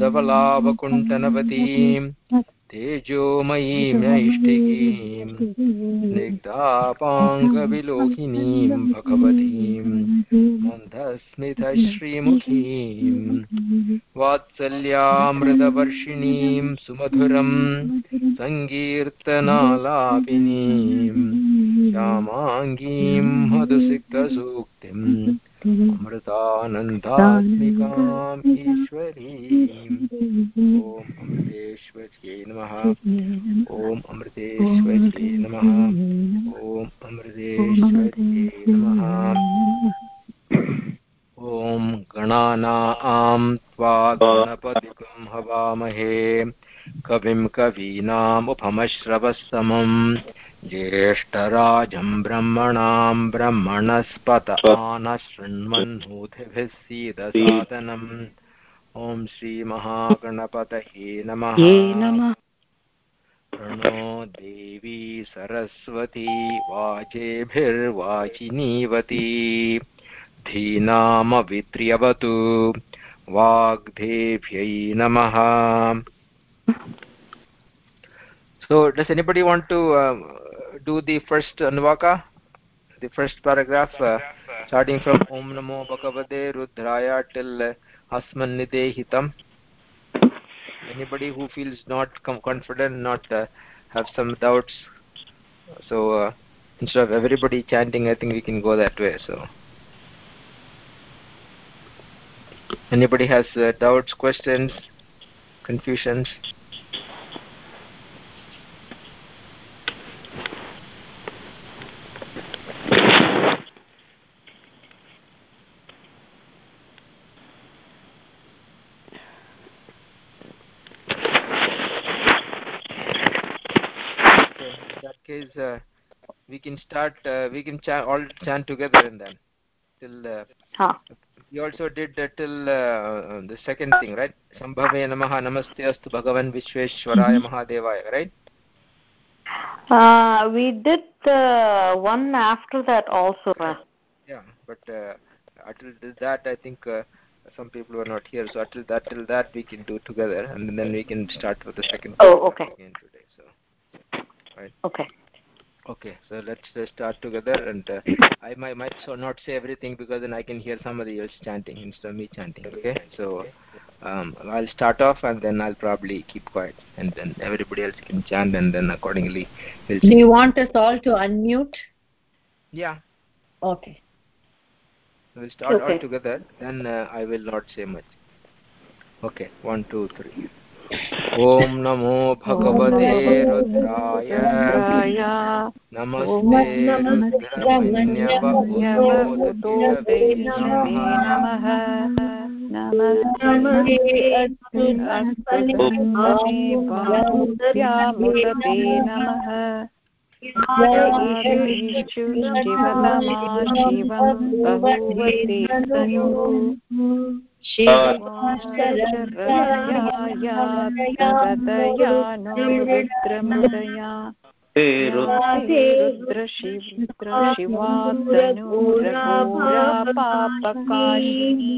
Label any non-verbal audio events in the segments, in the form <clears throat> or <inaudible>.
धवलावकुण्ठनवतीम् तेजोमयीम्यैष्टिकीम् स्निग्धापाङ्गविलोकिनीम् भगवतीम् मन्दस्मितश्रीमुखीम् वात्सल्यामृतवर्षिणीम् सुमधुरम् सङ्कीर्तनालापिनीम् श्यामाङ्गीम् मधुसिक्तसूक्तिम् अमृतानन्दात्मिकाम् ईश्वरीम् ॐ नमः। ॐ नमः। ॐ नमः। ॐ गणानां त्वा गणपतिकं हवामहे। कविं कवीनामुपमश्रवस्तमम् ज्येष्ठराजम् ब्रह्मणाम् ब्रह्मणस्पत आनः शृण्वन्नूतिभिः सीदसादनम् ॐ श्रीमहागणपतये नमः प्रणो देवी सरस्वती वाजेभिर्वाचिनीवती धीनामवित्र्यवतु वाग्देव्यै नमः So does anybody want to uh, do the first anvaka the first paragraph uh, starting from om namo bhagavate rudraya till uh, asmannide hitam anybody who feels not confident not uh, have some doubts so uh, instead of everybody chanting i think we can go that way so. Anybody has uh, doubts questions confusions case uh, we can start uh, we can chant all chant together and then till uh, huh. we also did uh, till uh, the second thing right? Sambhave namaha namaste astu bhagavan vishveshwaraya mm -hmm. mahadevaya right? Uh, we did uh, one after that also yeah but uh, until that i think uh, some people were not here. So until that till that we can do together and then we can start with the second oh okay. again today right. Okay. Okay so let's uh, start together and uh, <coughs> i might, might so not say everything because then i can hear somebody else chanting instead of me chanting okay? So um, i'll start off and then i'll probably keep quiet and then everybody else can chant and then accordingly we'll do you want us all to unmute? Yeah. Okay. We'll start okay. all together then uh, i will not say much. Okay one two three ॐ नमो भगवते रुद्राय। नमस्ते नमः। नमः। शिवं बहुवते शिवाशरया no रुद्रमदया रुद्रशिवशिवातनूरघोरा पापकाशिनी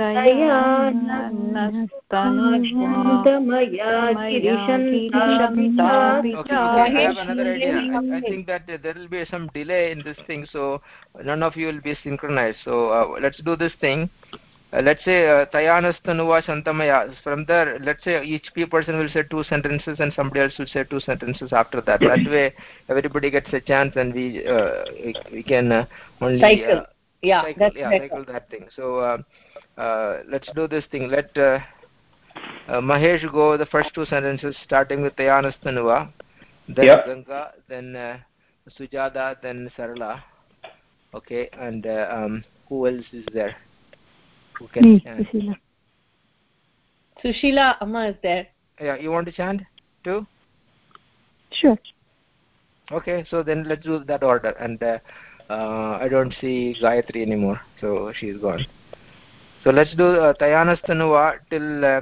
तया नस्तनुमया I think that there will be some delay in this thing, so none of you will be synchronized. So uh, let's do this thing. Uh, let's say uh, tayanastanuva shantamaya from there let's say each person will say two sentences and somebody else will say two sentences after that. That way everybody gets a chance and we uh, we, we can uh, only cycle. Yeah cycle, that's yeah cycle that thing. So uh, uh, let's do this thing. Let uh, uh, mahesh go the first two sentences starting with tayanastanuva then yep. ganga then uh, sujada then sarala. Okay and uh, um, who else is there who can Me, chant? sushila. Sushila amma is there. Yeah you want to chant too? Sure. Okay so then let's do that order. And uh, uh, i don't see gayatri anymore so she's gone. So let's do uh, tayanastanuva till uh,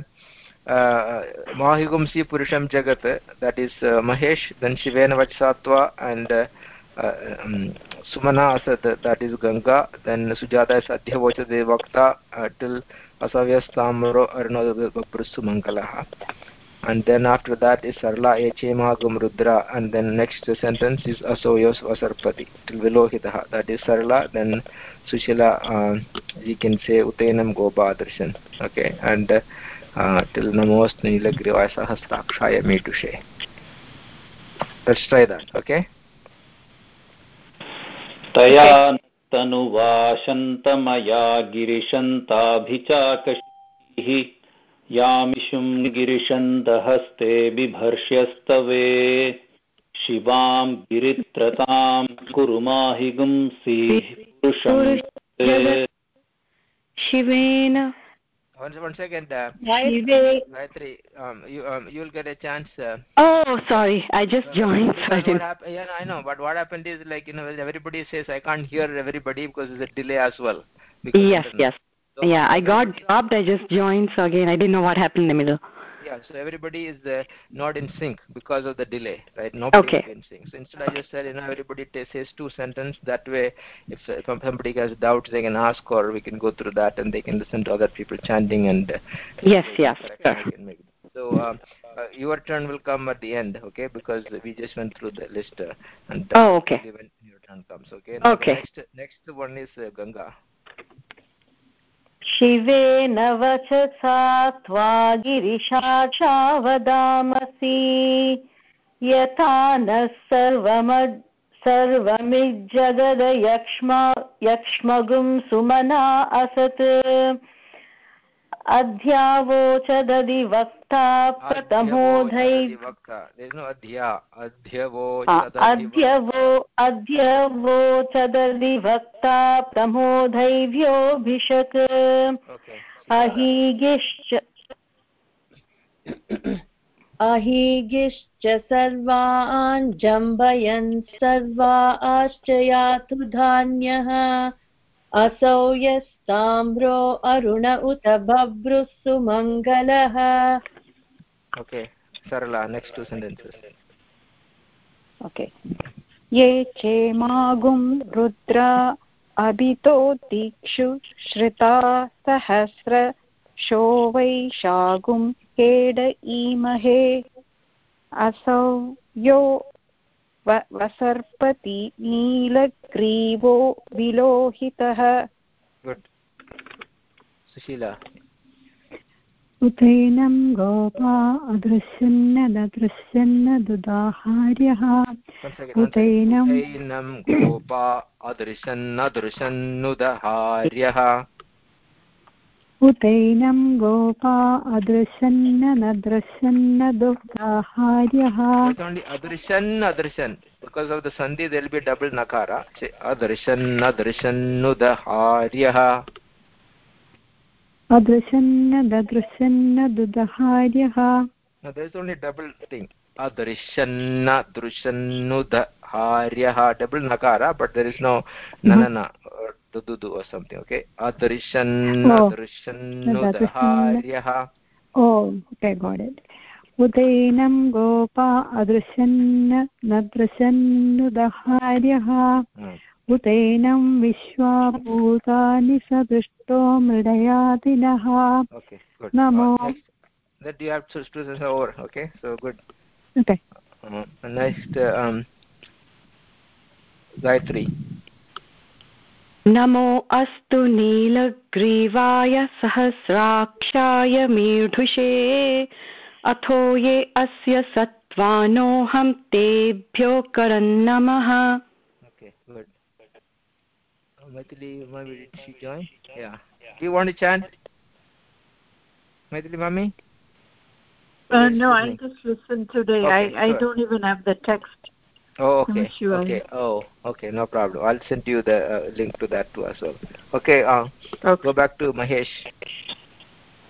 uh, mahigumsi purusham jagat. That is uh, mahesh then shivena vachsatva and uh, sumana asat that is ganga then sujata is adhyavocha devakta uh, till asavyastamro arnodha mangalah and then after that is sarla echemagam rudra and then next sentence is asoyos vasarpati till vilohitah that is sarla then sushila uh, you can say utenam gobadarshan okay and uh, till namos nilagriva sahasrakshaya metushe let's try that okay तया तनुवाशन्तमया गिरिशन्ताभिचाकशीः। यामिषुं गिरिशन्तहस्ते बिभर्ष्यस्तवे। शिवां गिरित्रतां कुरु माहिगुंसीः पुरुषं शिवेन one, one second uh, Shive- Gayatri, um, you um, you'll get a chance uh, Oh, sorry, I just joined. so I what didn't- hap- yeah, I know, but what happened is like you know everybody says I can't hear everybody because there's a delay as well. Yes, yes. So Yeah, I got dropped. I just joined, so again, I didn't know what happened in the middle. Yeah, so everybody is uh, not in sync because of the delay, right? Nobody Okay. is in sync. So instead, I just said you know everybody t- says two sentences. That way, if, uh, if somebody has doubts, they can ask, or we can go through that, and they can listen to other people chanting and. Uh, Yes, yes, sure. we can make. So uh, uh, your turn will come at the end, okay? Because we just went through the list, uh, and uh, Oh, okay. when your turn comes, okay? Now Okay. Next, next one is uh, Ganga. शिवेन वचसा त्वा गिरिशाचा वदामसि यथा नः सर्वमद् सर्वमिज्जगदयक्ष्म यक्ष्मगुं सुमना असत्। प्रथमोधै no adhya. Adhyavo. अध्यवो अध्यवोचदधिवक्ता प्रमोदैव्योऽभिषक् Okay. अहीगिश्च अहीगिश्च सर्वान् जम्बयन् सर्वाश्च यातु धान्यः असौ यस्ताम्रो अरुण उत बभ्रुः सुमङ्गलः Okay. Sarala, next two sentences. Okay ये चेमागुं रुद्र अभितो दीक्षु श्रिता सहस्र शो वैशागुं केड ईमहे असौ यो व- वसर्पति नीलग्रीवो विलोहितः. Sushila. उतैनं Gopa अदृश्यन्न ददृश्यन्न दुदाहार्यः. उतैनं gopa adrishanadrishannudaharyah. उतैनं Gopa अदृश्यन्न न It's only adrishan adrishan. Because of the sandhi, there will be double nakara. Say adrishan adrishannudaharyah. अदृश्यन्न ददृश्यन्न दुदहार्यः Now there is only double thing. Adrishanna drushannudaharyah. Double nakara, but there is no nanana or dududu or something. Okay. Adrishanna Oh. drushannudaharyah. Oh okay got it उदैनं गोपा अदृश्यन्न न दृशन्नुदहार्यः Hmm. हुतेनं विश्वा भूतानि मृडयादिनः। नमो। that you have to do this over okay? So good. Okay. Um, uh, um, next नमो अस्तु नीलग्रीवाय सहस्राक्षाय मेढ़ुषे अथो ये अस्य सत्त्वानोऽहं तेभ्यो करन्नमः। Uh, Maithili, Mami, did she join? Yeah. Do you want to chant? Maithili, Mami? Uh, Yes, no, I listening. just listened today. Okay, I, I sure. don't even have the text. Oh, okay. sure. Okay. Oh, okay. No problem. I'll send you the uh, link to that too as well. Okay. Uh, Okay. go back to Mahesh.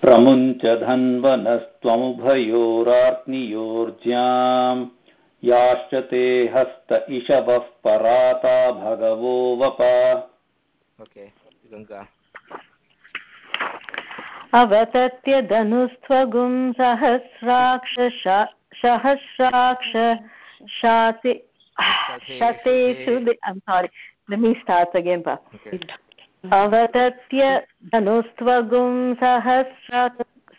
प्रमुञ्च धन्वनस्त्वमुभयोरार्त्नियोर्ज्याम् याश्च ते हस्त इषवः पराता भगवो वप okay गङ्गा अवतत्य धनुस्त्वगुं सहस्राक्ष सहस्राक्ष शाति शतेषु let again pa. अवतत्य धनुस्त्वगुं सहस्र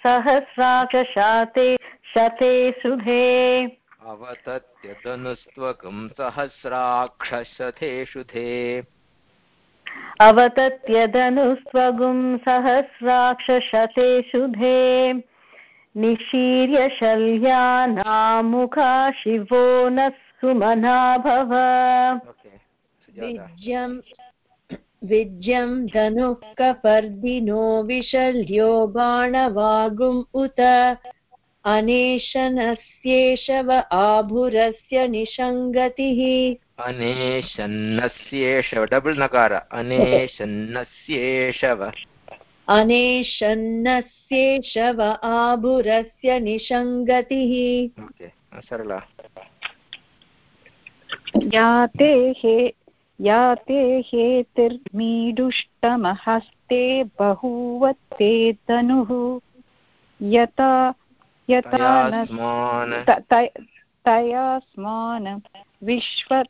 सहस्राक्षशाते शते सुधे अवतत्य धनुस्त्वकं सहस्राक्षशते शुधे अवतत्यधनुस्त्वगुं सहस्राक्षशते शुधे निशीर्य शल्यानामुखा शिवो न सुमना भव विज्यं धनुः कपर्दिनो विशल्यो बाणवागुम् उत। अनेशनस्येषव आभुरस्य निषङ्गतिः अनेशन्नस्येषव डबल् नकार। अनेशन्नस्येषव। अनेशन्नस्येषव आभुरस्य निषङ्गतिः सरला। याते हे याते हेतिर्मीडुष्टमहस्ते बहूवत्ते तनुः यथा यथा न तयास्मान्। त- त- तयास्मान्। विश्व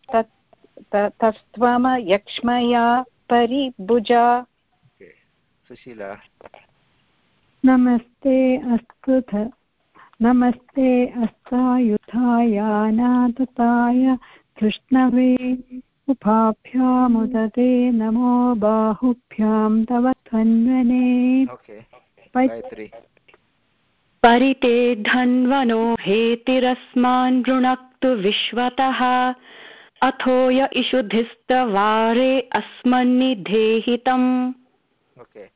तस्त्वम यक्ष्मया परिभुजा। सुशीला नमस्ते अस्तुथ नमस्ते अस्तायुधायानादताय कृष्णवे उभाभ्यामुदते नमो बाहुभ्यां तव Gayatri. परिते धन्वनो हेतिरस्मान् रुणक्तु विश्वतः। अथोय इषुधिस्तवारे अस्मन्निधेहितम्। Okay.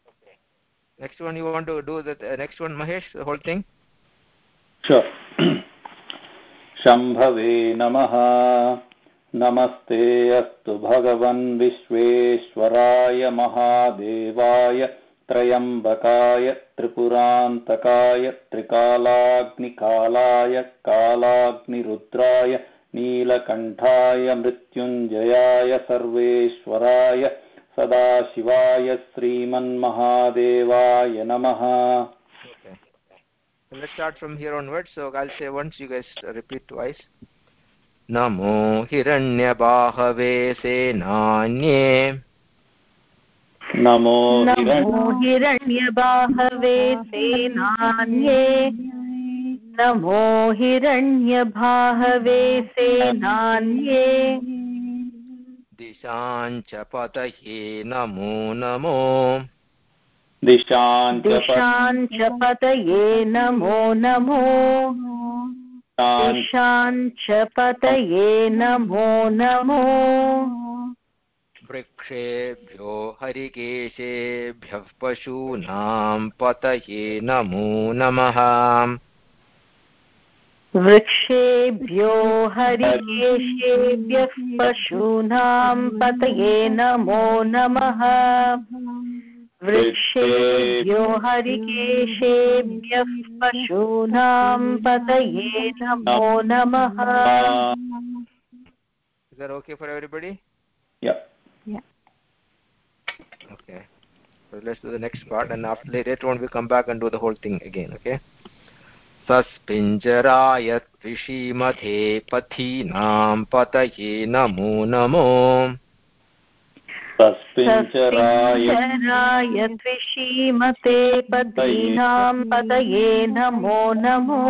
Next one you want to do the uh, next one mahesh the whole thing? Sure. शम्भवे नमः नमस्ते अस्तु भगवन् विश्वेश्वराय महादेवाय त्रयम्बकाय त्रिपुरान्तकाय त्रिकालाग्निकालाय, कालाग्निरुद्राय, नीलकण्ठाय, मृत्युञ्जयाय, सर्वेश्वराय, सदाशिवाय, श्रीमन्महादेवाय नमः। Okay. Let's start from here onwards. So, i'll say once you guys repeat twice. नमो हिरण्यबाहवे सेनान्ये नमो नमो हिरण्यबाहवे सेनान्ये। नमो हिरण्यबाहवे सेनान्ये। दिशाञ्च पतये नमो नमो। दिशाञ्च पतये नमो नमो। दिशाञ्च पतये नमो नमो। वृक्षेभ्यो हरिकेशेभ्यः पशूनां पतये नमो नमः। वृक्षेभ्यो हरिकेशेभ्यः पशूनां पतये नमो नमः। वृक्षेभ्यो हरिकेशेभ्यः पशूनां पतये नमो नमः। Is that okay for everybody? Yeah. Okay so let's do the next part and after later on we come back and do the whole thing again okay सस्पिञ्जराय त्विषीमथे पथीनां पतये नमो नमो सस्पिञ्जराय त्विषीमते पतीनां पतये नमो नमो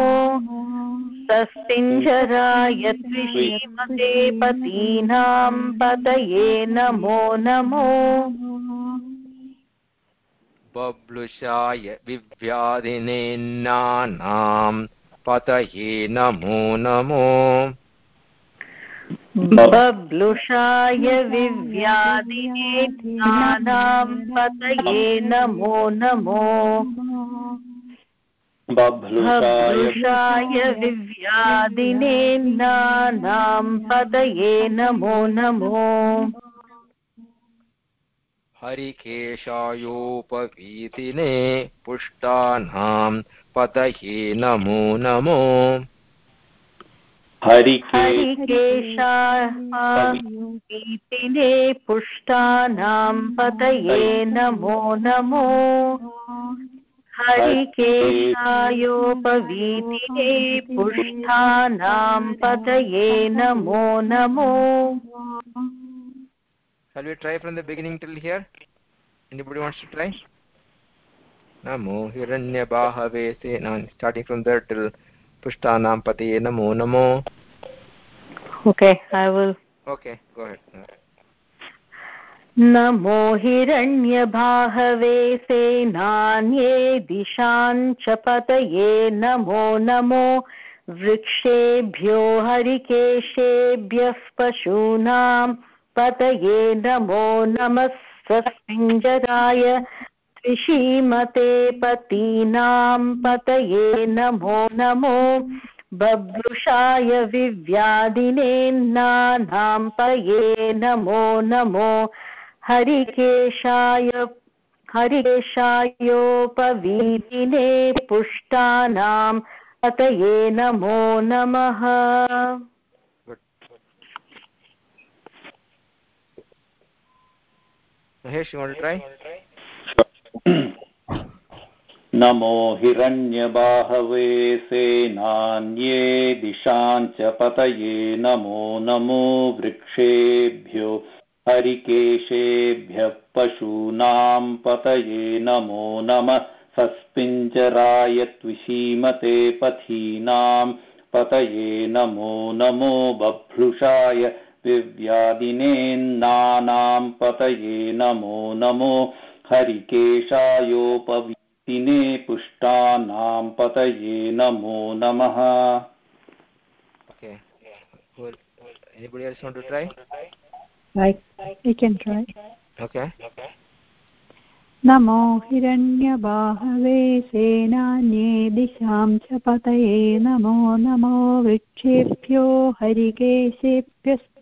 सस्पिञ्जराय त्विषीमते पतीनां पतये नमो नमो बब्लुषाय विव्याधिनेन्नानां पतये नमो नमो। बब्लुषाय विव्याधिने पतये नमो नमो। बभ्लुषाय विव्याधिने पतये नमो नमो। हरिकेशायोपवीतिने पुष्टानां पतये नमो नमो। हरिके हरिकेशापीतिने पुष्टानां पतये नमो नमो। हरिकेशायोपवीतिने पुष्टानां पतये Namo Namo. Shall we try from the beginning till here? Anybody wants to try? Namo Hiranyabahave Senan. Starting from there till Pushtanam Patiye Namo Namo. Okay, I will. Okay, go ahead. नमो हिरण्यबाहवे सेनान्ये दिशां च पतये नमो नमो वृक्षेभ्यो हरिकेशेभ्यः पशूनां पतये नमो नमः सस्पिञ्जराय त्रिशीमते पतीनां पतये नमो नमो। बभ्रुषाय विव्यादिनेन्नानां पये नमो नमो। हरिकेशाय हरिकेशायोपवीतिने पुष्टानां पतये नमो नमः। Mahesh, you want to try? नमो हिरण्यबाहवे सेनान्ये दिशां च पतये नमो नमो वृक्षेभ्यो हरिकेशेभ्यः पशूनां पतये नमो नमः सस्पिञ्जराय त्विषीमते पथीनां पतये नमो नमो बभ्रुषाय विव्यादिनेन्नानां पतये नमो नमो हरिकेशायोपवीतिने पुष्टानां पतये नमो नमः Okay. Well, anybody else want to try? I, I can try. Okay. नमो हिरण्यबाहवे सेनान्ये दिशां च पतये Namo Namo वृक्षेभ्यो हरिकेशेभ्यः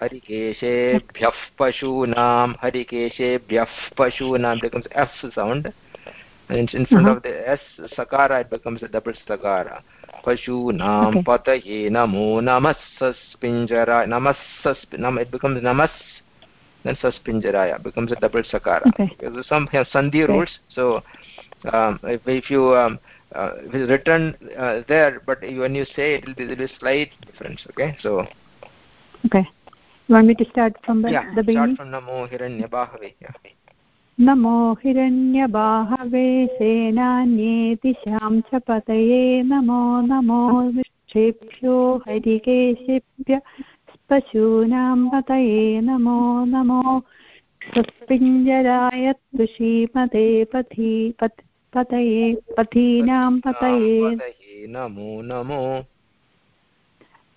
Harikeshebhyah Pashunam. Harikeshebhyah Pashunam becomes F sound. And in front Uh-huh. of the S Sakara, it becomes a double Sakara. Pashunam Okay. Pataye Namo Namas Saspinjaraya. Namas Sasp Nam, it becomes Namas, then Saspinjaraya. Becomes a double Sakara. Okay. There's some have Sandhi Okay. rules. So, um, if, if you um, uh, if it's written uh, there, but when you say it, will be there will be slight difference. Okay, so Okay. You want me to start from the, yeah, the beginning? start from Namo. Yeah. नमो हिरण्यबाहवे सेनान्ये दिशां च पतये नमो नमो वृक्षेभ्यो हरिकेशेभ्य पशूनां पतये नमो नमो सस्पिञ्जराय तुषीमते पथि पत् पतये पथीनां पतये नमो नमो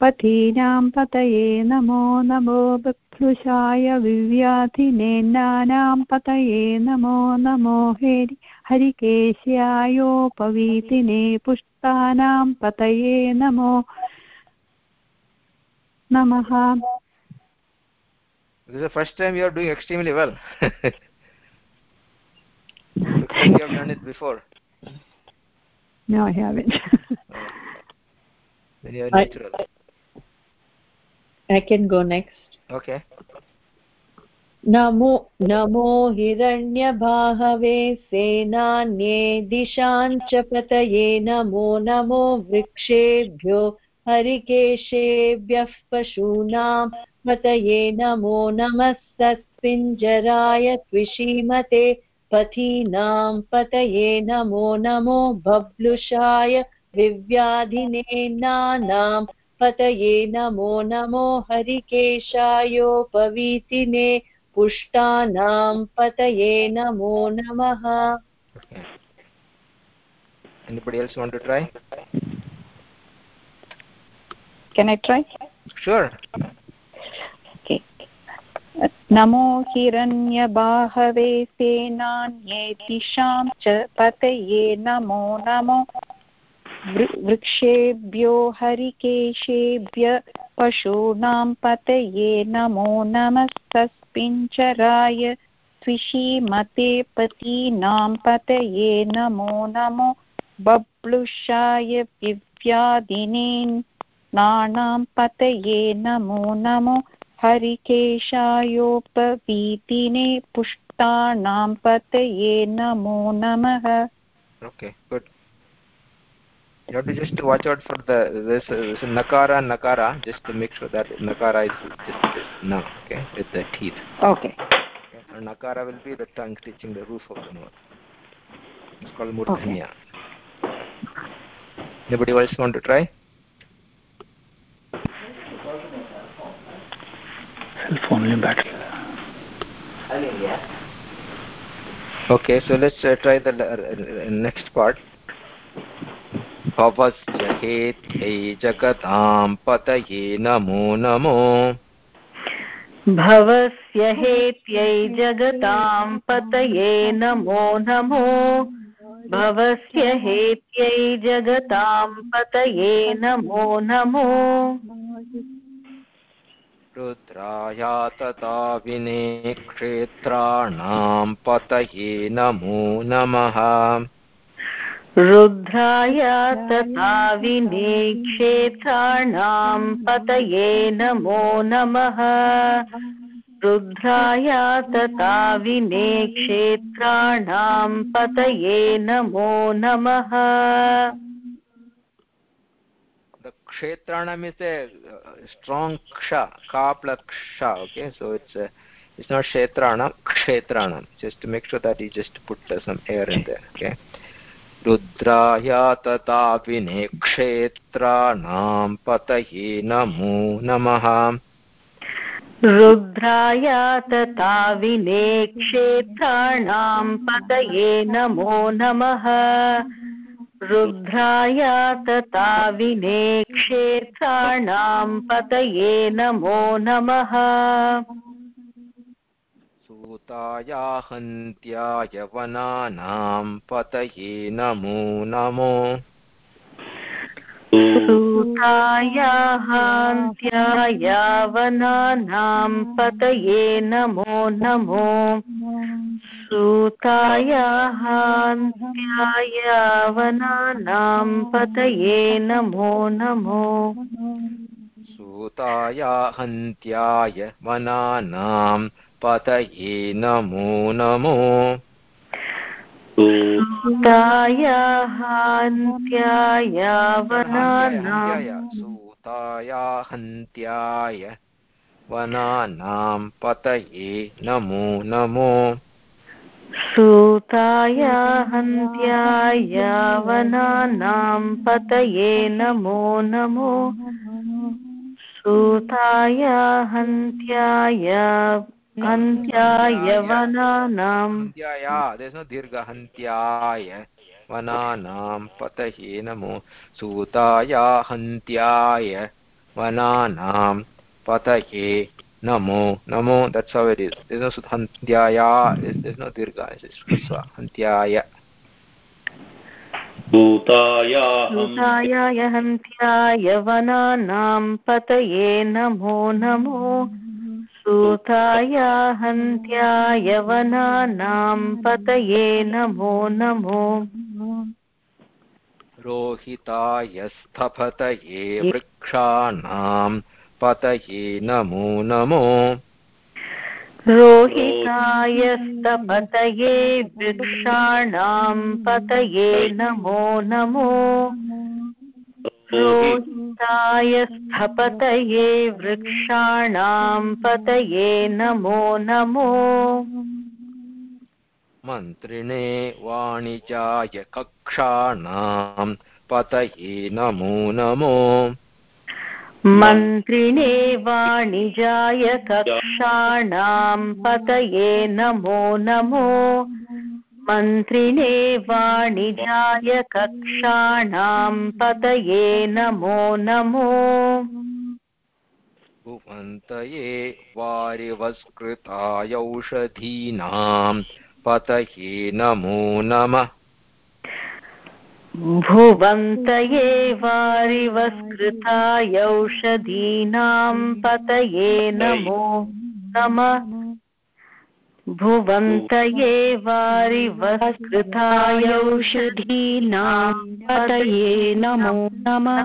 पथीनां पतये नमो नमो बिभ्रुषाय विव्याधिनेन्नानां पतये नमो नमो हेरि हरिकेश्यायोपवीतिने पुष्पानां पतये नमो नमः This is the first time you are doing extremely well. You have done it before. No, I haven't. oh. Then you are I- natural. I can go next. Okay. Namo Namo हिरण्यबाहवे सेनान्ये दिशां च पतये नमो नमो वृक्षेभ्यो हरिकेशेभ्यः पशूनां पतये नमो नमः सत्पिञ्जराय त्विषीमते पथीनां पतये नमो नमो बब्लुषाय विव्याधिनेनानां पतये नमो नमो हरिकेशायोपवीतिने पुष्टानां पतये नमो नमः. Anybody else want to try? Can I try? Sure. नमो हिरण्यबाहवे सेनान्येतिषां च पतये नमो नमो वृक्षेभ्यो हरिकेशेभ्य पशूनां पतये नमो नमः सस्पिञ्चराय त्विषीमते पतीनां पतये नमो नमो बब्लुषाय विव्यादिने नानां पतये नमो नमो हरिकेशायोपवीतिने पुष्टानां पतये नमो नमः। Okay, good. You have to just watch out for the this, uh, this nakara nakara just to make sure that nakara is just this na okay with the teeth. Okay. Okay. and nakara will be the tongue touching the roof of the mouth it's called murdhanya okay. anybody else want to try? Cell phone in battery okay so let's uh, try the uh, next part भवस्य हेत्यै जगतां पतये नमो नमो। भवस्य हेत्यै जगतां पतये नमो नमो। भवस्य हेत्यै जगतां पतये नमो नमो। रुद्राया तथा विने क्षेत्राणां पतये नमो नमः। रुद्राय तथा विने क्षेत्राणां पतये नमो नमः रुद्राय तथा विने क्षेत्राणां पतये नमो नमः the kshetranam is a uh, strong ksha ka plus ksha okay so it's uh, it's not kshetranam kshetranam just to make sure that you just put uh, some air in there okay रुद्राय तथा विने क्षेत्राणां पतये नमो नमः। रुद्राय तथा विने क्षेत्राणां पतये नमो नमः। रुद्राय तथा विने क्षेत्राणां पतये नमो नमः। सूताय हन्त्याय वनानां पतये नमो नमो। सूताय हान्त्याय वनानां पतये नमो नमो। सूताय हान्त्याय वनानां पतये नमो नमो। सूताय हन्त्याय वनानां पतये नमो नमो। सूताय हान्त्याय वनानां सूताय हन्त्याय वनानां पतये नमो नमो। सूताय हन्त्याय वनानां पतये नमो नमो। सूताय हन्त्याय हन्त्यायवनानाम् हन्त्याया देश दीर्घहन्त्याय। वनानां पतये नमो सूताया। हन्त्याय वनानां नमो। नमो दत्सवेदिसु हन्त्याय। भूताया हन्त्याय पतये नमो नमो। सूताय हन्त्याय वनानां पतये नमो नमो। रोहिताय स्थपतये वृक्षाणां पतये नमो नमो। रोहिताय स्तपतये वृक्षाणां पतये नमो नमो। रोहिताय स्थपतये वृक्षाणां पतये नमो नमो। मन्त्रिणे वाणिजाय कक्षाणां पतये नमो नमो। मन्त्रिणे वाणिजाय कक्षाणां पतये नमो नमो। मन्त्रिणे वाणिजाय कक्षाणां पतये नमो नमो। भुवन्तये वारिवस्कृतायौषधीनां पतये नमो नमः। भुवन्तये वारिवस्कृतायौषधीनां पतये नमो नमः। भुवन्तये वारिवस्कृतायौषधीनां पतये नमो नमः।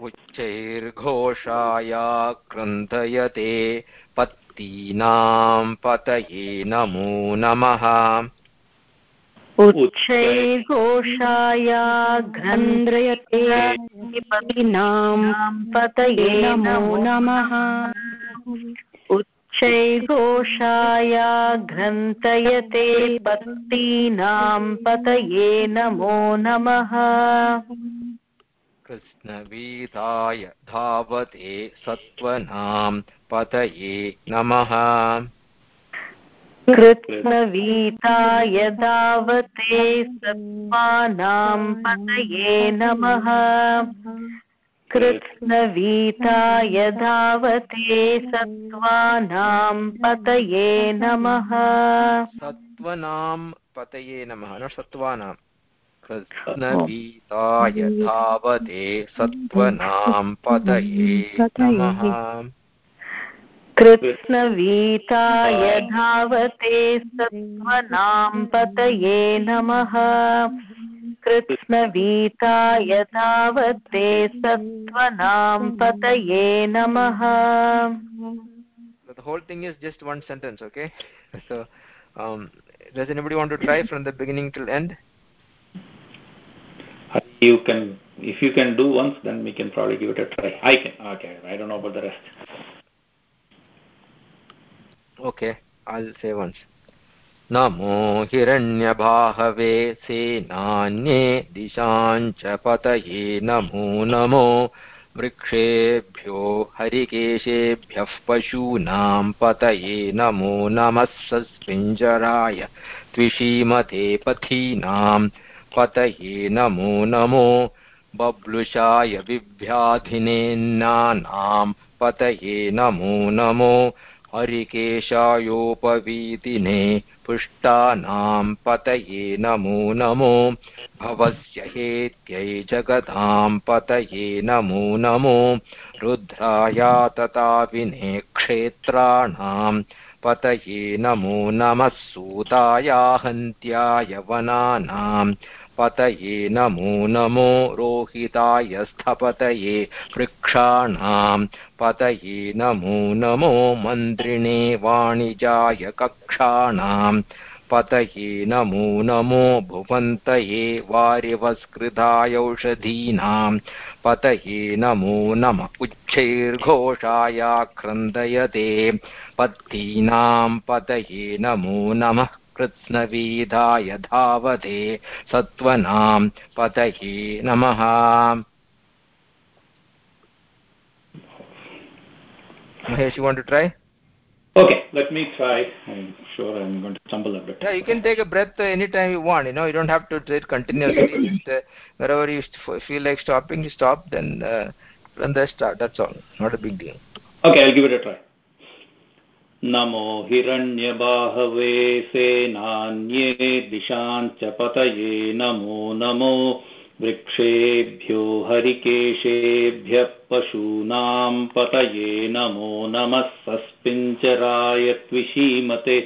उच्चैर्घोषाया क्रन्दयते पत्तीनां पतये नमो नमः। उच्चैर्घोषाया घ्रन्द्रयते पतीनां पतये नमो नमः। उच्चैर्घोषाया घ्रन्तयते पत्तीनां पतये नमो नमः। कृष्णवीताय धावते सत्त्वनां पतये नमः। कृत्स्नवीताय धावते सत्त्वानां पतये नमः। कृत्स्नवीताय धावते सत्त्वानां पतये नमः। सत्त्वनां पतये नमः न सत्त्वानां। कृष्णवीताय धावते सत्त्वनां पतये नमः। कृत्स्नवीताय धावते सत्त्वनां पतये नमः। कृत्स्नवीताय धावते सत्त्वनां पतये नमः So the whole thing is just one sentence, okay? So, um, does anybody want to try from the beginning till end? You can, if you can do once, then we can probably give it a try. I can. Okay, I don't know about the rest. Okay, I'll say once. नमो हिरण्यबाहवे सेनान्ये दिशाञ्च पतये नमो नमो वृक्षेभ्यो हरिकेशेभ्यः पशूनां पतये नमो नमः सस्पिञ्जराय त्विषीमते पथीनां पतये नमो नमो बब्लुषाय बिभ्याधिनेन्नानां पतये नमो नमो हरिकेशायोपवीतिने पुष्टानां पतये नमो नमो भवस्य हेत्यै जगतां पतये नमो नमो रुद्राया तताविने क्षेत्राणां पतये नमो नमः सूताया हन्त्याय वनानां पतये नमो नमो रोहिताय स्थपतये वृक्षाणां पतये नमो नमो मन्त्रिणे वाणिजाय कक्षाणां पतये नमो नमो भुवन्तये वारिवस्कृतायौषधीनां पतये नमो नम उच्चैर्घोषाया क्रन्दयते पत्तीनां पतये नमो नमः कृत्स्नवीधाय धावते सत्त्वनां पतये नमः Mahesh, you want to try? Okay, let me try. I'm sure I'm going to stumble a bit. Yeah, you can take a breath uh, anytime you want. You know, you don't have to do it continuously. Just, uh, wherever you st- feel like stopping, you stop. Then uh, from there start. That's all. Not a big deal. Okay, I'll give it a try. नमो हिरण्यबाहवे सेनान्ये दिशाञ्च पतये नमो नमो वृक्षेभ्यो हरिकेशेभ्यः पशूनां पतये नमो नमः सस्पिञ्जराय त्विषीमते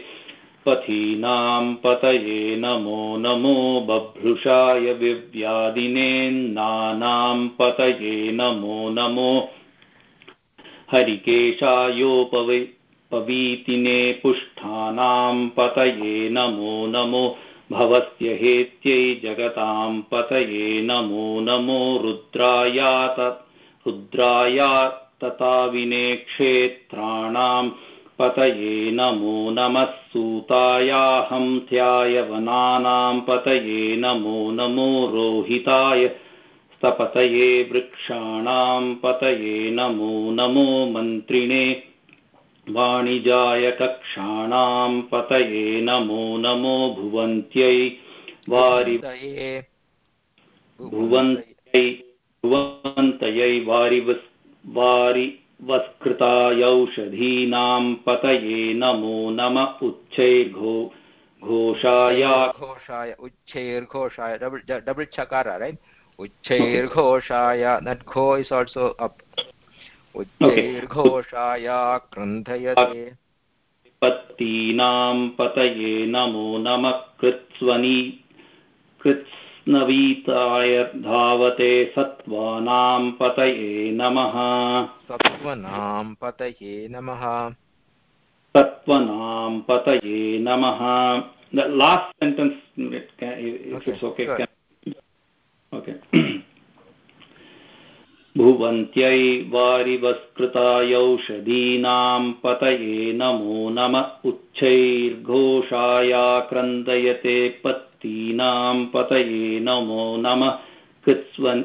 पथीनां पतये नमो नमो बभ्रुषाय विव्यादिनेन्नानां पतये नमो नमो हरिकेशायोपवि पवीतिने पुष्ठानां पतये नमो नमो, भवस्य हेत्यै जगतां पतये नमो नमो रुद्रायात रुद्राया तताविने क्षेत्राणां पतये नमो नमः सूतायाहंत्याय वनानां पतये नमो नमो, रोहिताय स्तपतये वृक्षाणां पतये नमो नमो, मन्त्रिणे वाणिजाय कक्षाणां पतये नमो नमो भुवन्त्यै वारि भुवन्त्यै। भुवन्तयै वारिवस् वारि वस्कृतायौषधीनां पतये नमो नम उच्चैर्घो घोषाय। घोषाय उच्चैर्घोषाय double double chakara right? uच्चैर्घोषाय that gho is also up. उच्चैर्घोषाय क्रन्धयते। पत्तीनां पतये नमो नमः कृत्स्वनि। कृत्स्नवीताय धावते सत्त्वानां पतये नमः। सत्त्वनां पतये नमः। सत्त्वनां पतये नमः। The last sentence if okay, it's okay sure. can, okay. <clears throat> भुवन्त्यै वारिवस्कृतायौषधीनां पतये नमो नम उच्चैर्घोषायाक्रन्दयते पत्तीनां पतये नमो नमः कृत्स्वन्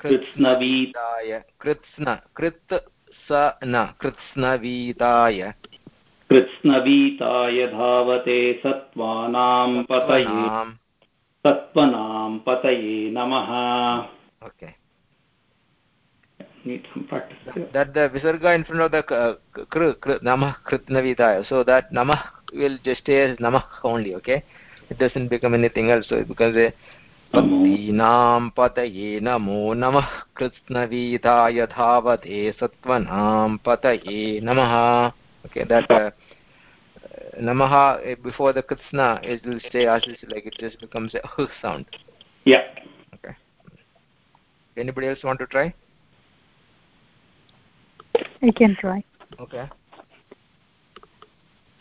कृत्स्नवीताय कृत्स्न कृत् स न कृत्स्नवीताय। कृत्स्नवीताय धावते सत्त्वानां पतये सत्त्वनां। पतये नमः। okay need some practice yeah. that the visarga in front of the uh, kr, kr, namah kritnavidaya so that namah will just stay as namah only okay it doesn't become anything else so it becomes a पत्तीनां पतये नमो नमः कृत्स्नवीताय धावते सत्त्वनां पतये नमः okay that uh, namaha before the kritsna it will stay as like it just becomes a h sound yeah okay anybody else want to try I can try. Okay.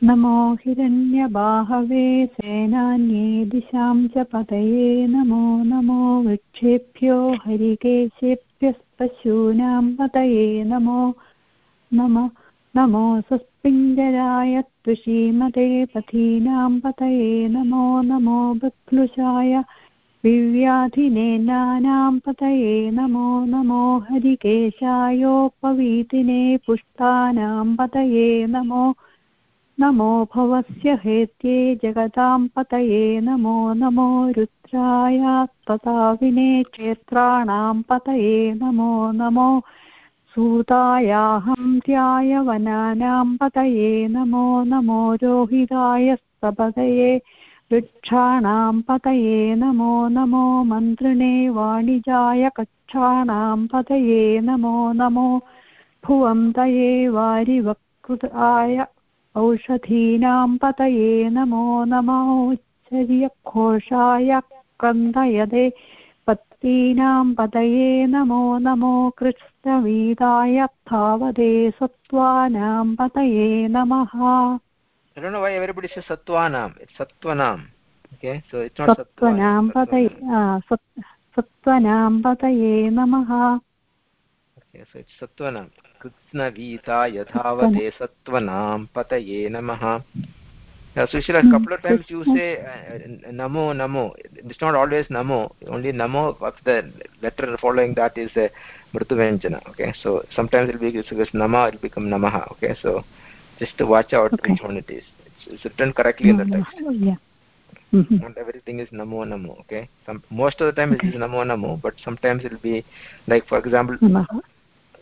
नमो हिरण्यबाहवे सेनान्ये दिशां च पतये नमो नमो वृक्षेभ्यो हरिकेशेभ्यः पशूनां पतये नमो नम नमो सस्पिञ्जराय त्वशीमते पथीनां पतये नमो नमो बक्लुषाय विव्याधिनेनानां पतये नमो नमो हरिकेशायोपवीतिने पुष्टानां पतये नमो नमो भवस्य हेत्ये जगतां पतये नमो नमो रुद्राय तथाविने क्षेत्राणां पतये नमो नमो सूतायाहन्त्याय वनानां पतये नमो नमो रोहिताय स्तपतये वृक्षाणां पतये नमो नमो मन्त्रिणे वाणिजाय कक्षाणां पतये नमो नमो भुवन्तये वारिवकृताय औषधीनां पतये नमो नमोच्चर्यघोषाय क्रन्दयते पत्तीनां पतये नमो नमो कृष्णवीताय धावते सत्त्वानां पतये नमः I don't know why everybody says Satwanam. It's Satwanam. Okay, so it's not Satwanam. Satwanam Pataye Namaha. Okay, so it's Satwanam. Vita Yathavate Satwanam Pataye Namaha. Now, Sushila, a couple of times you say uh, Namo, Namo. It's not always Namo. Only Namo, what's the letter following that is uh, Okay, so sometimes it will be it's Nama, it will become Namaha. Okay, so just to watch out okay. which one it is it's, it's written correctly in the text oh, yeah mm-hmm. not everything is namo namo okay some most of the time okay. it is namo namo but sometimes it will be like for example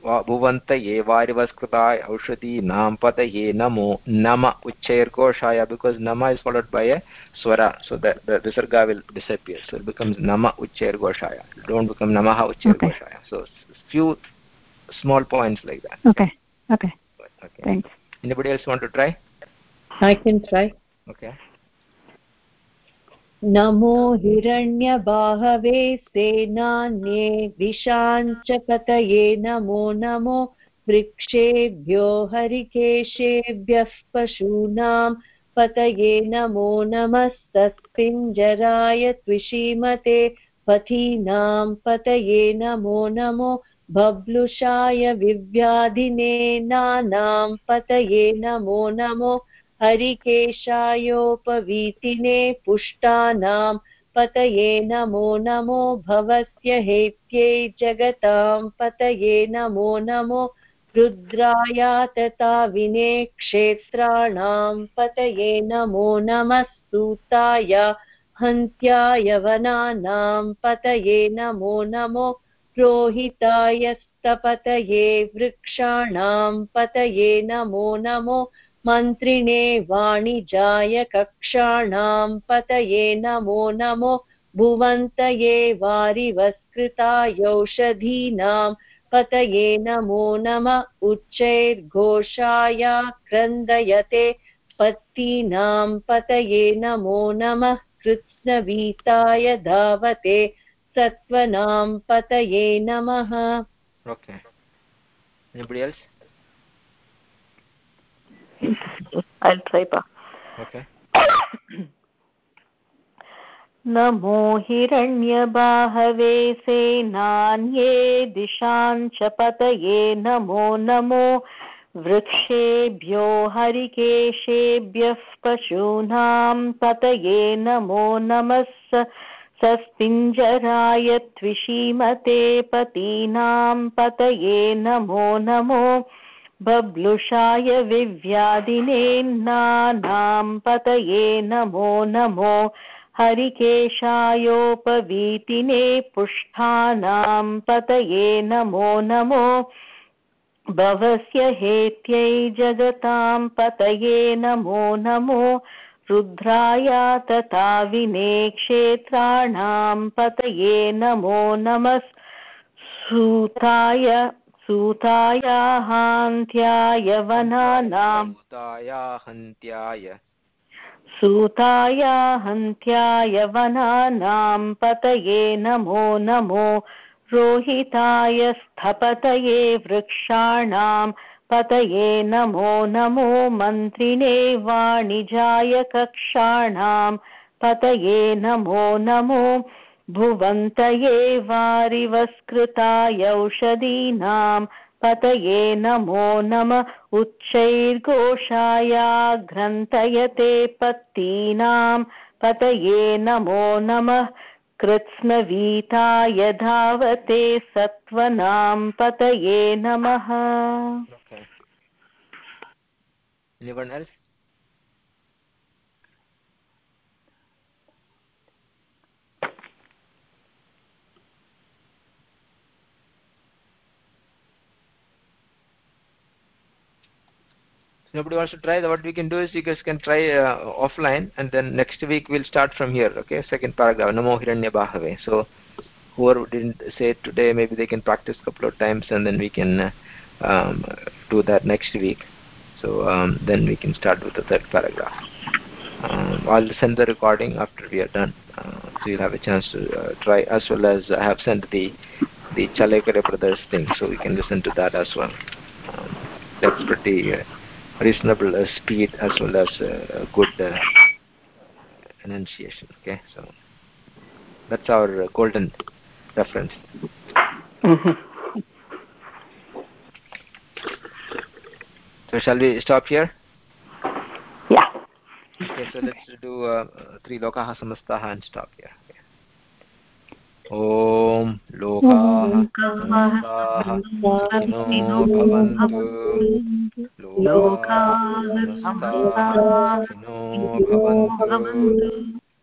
भुवन्तये वारिवस्कृताय औषधीनां पतये namo nama uchchairkoshaya because nama is followed by a swara so that the visarga will disappear so it becomes nama uchchairkoshaya don't become namaha uchchairkoshaya okay. so few small points like that anybody else want to try? I can try. Okay. नमो हिरण्यबाहवे सेनान्ये दिशाञ्च पतये नमो नमो वृक्षेभ्यो हरिकेशेभ्यः पशूनां पतये नमो नमस्तस्पिञ्जराय त्विषीमते पथीनां पतये नमो नमो बब्लुषाय विव्याधिने नानां पतये नमो नमो हरिकेशायोपवीतिने पुष्टानां पतये नमो नमो भवस्य हेत्यै जगतां पतये नमो नमो रुद्राया तथा विने क्षेत्राणां पतये नमो नमः सूताय हन्त्याय वनानां पतये नमो नमो रोहिताय सस्तपतये वृक्षाणां पतये नमो नमो मन्त्रिणे वाणिजाय कक्षाणां पतये नमो नमो भुवन्तये वारिवस्कृतायौषधीनां पतये नमो नम उच्चैर्घोषाय क्रन्दयते पत्तीनां पतये नमो नमः कृत्स्नवीताय धावते सत्त्वनां पतये नमः Okay. Anybody else? I'll try pa. Okay. नमो हिरण्यबाहवे सेनान्ये दिशां च पतये नमो नमो वृक्षेभ्यो हरिकेशेभ्यः पशूनां पतये नमो नमः स- सस्पिञ्जराय त्विषीमते पतीनां पतये नमो नमो। बब्लुषाय विव्याधिने नानां पतये नमो नमो। हरिकेशायोपवीतिने पुष्ठानां पतये नमो नमो। भवस्य हेत्यै जगतां पतये नमो नमो। रुद्राय तथा विने क्षेत्राणां पतये नमो नमः। सूताय सूताय हान्त्याय वनानां। हन्त्याय। सूताय हन्त्याय वनानां पतये नमो नमो। रोहिताय स्थपतये वृक्षाणां। पतये नमो नमो मन्त्रिणे वाणिजाय कक्षाणां पतये नमो नमो भुवन्तये वारिवस्कृतायौषधीनां पतये नमो नम उच्चैर्घोषायाघ्रन्तयते पत्तीनां पतये नमो नमः कृत्स्नवीताय धावते सत्त्वनां पतये नमः. Anyone else? Nobody wants to try. What we can do is you guys can try uh, offline and then next week we'll start from here okay? Second paragraph namo hiranya bahave so whoever didn't say it today maybe they can practice a couple of times and then we can uh, um, do that next week so um, then we can start with the third paragraph. Um, I'll send the recording after we are done. Uh, so you'll have a chance to uh, try as well as I have sent the the Chalekare brothers thing so we can listen to that as well. Um, that's pretty uh, reasonable uh, speed as well as uh, good enunciation okay? So that's our golden reference so shall we stop here Yeah. okay so let's do uh, three lokaha samastaha and stop here okay. ॐ लोकाः समस्ताः भवन्तु लोकाः समस्ताः भवन्तु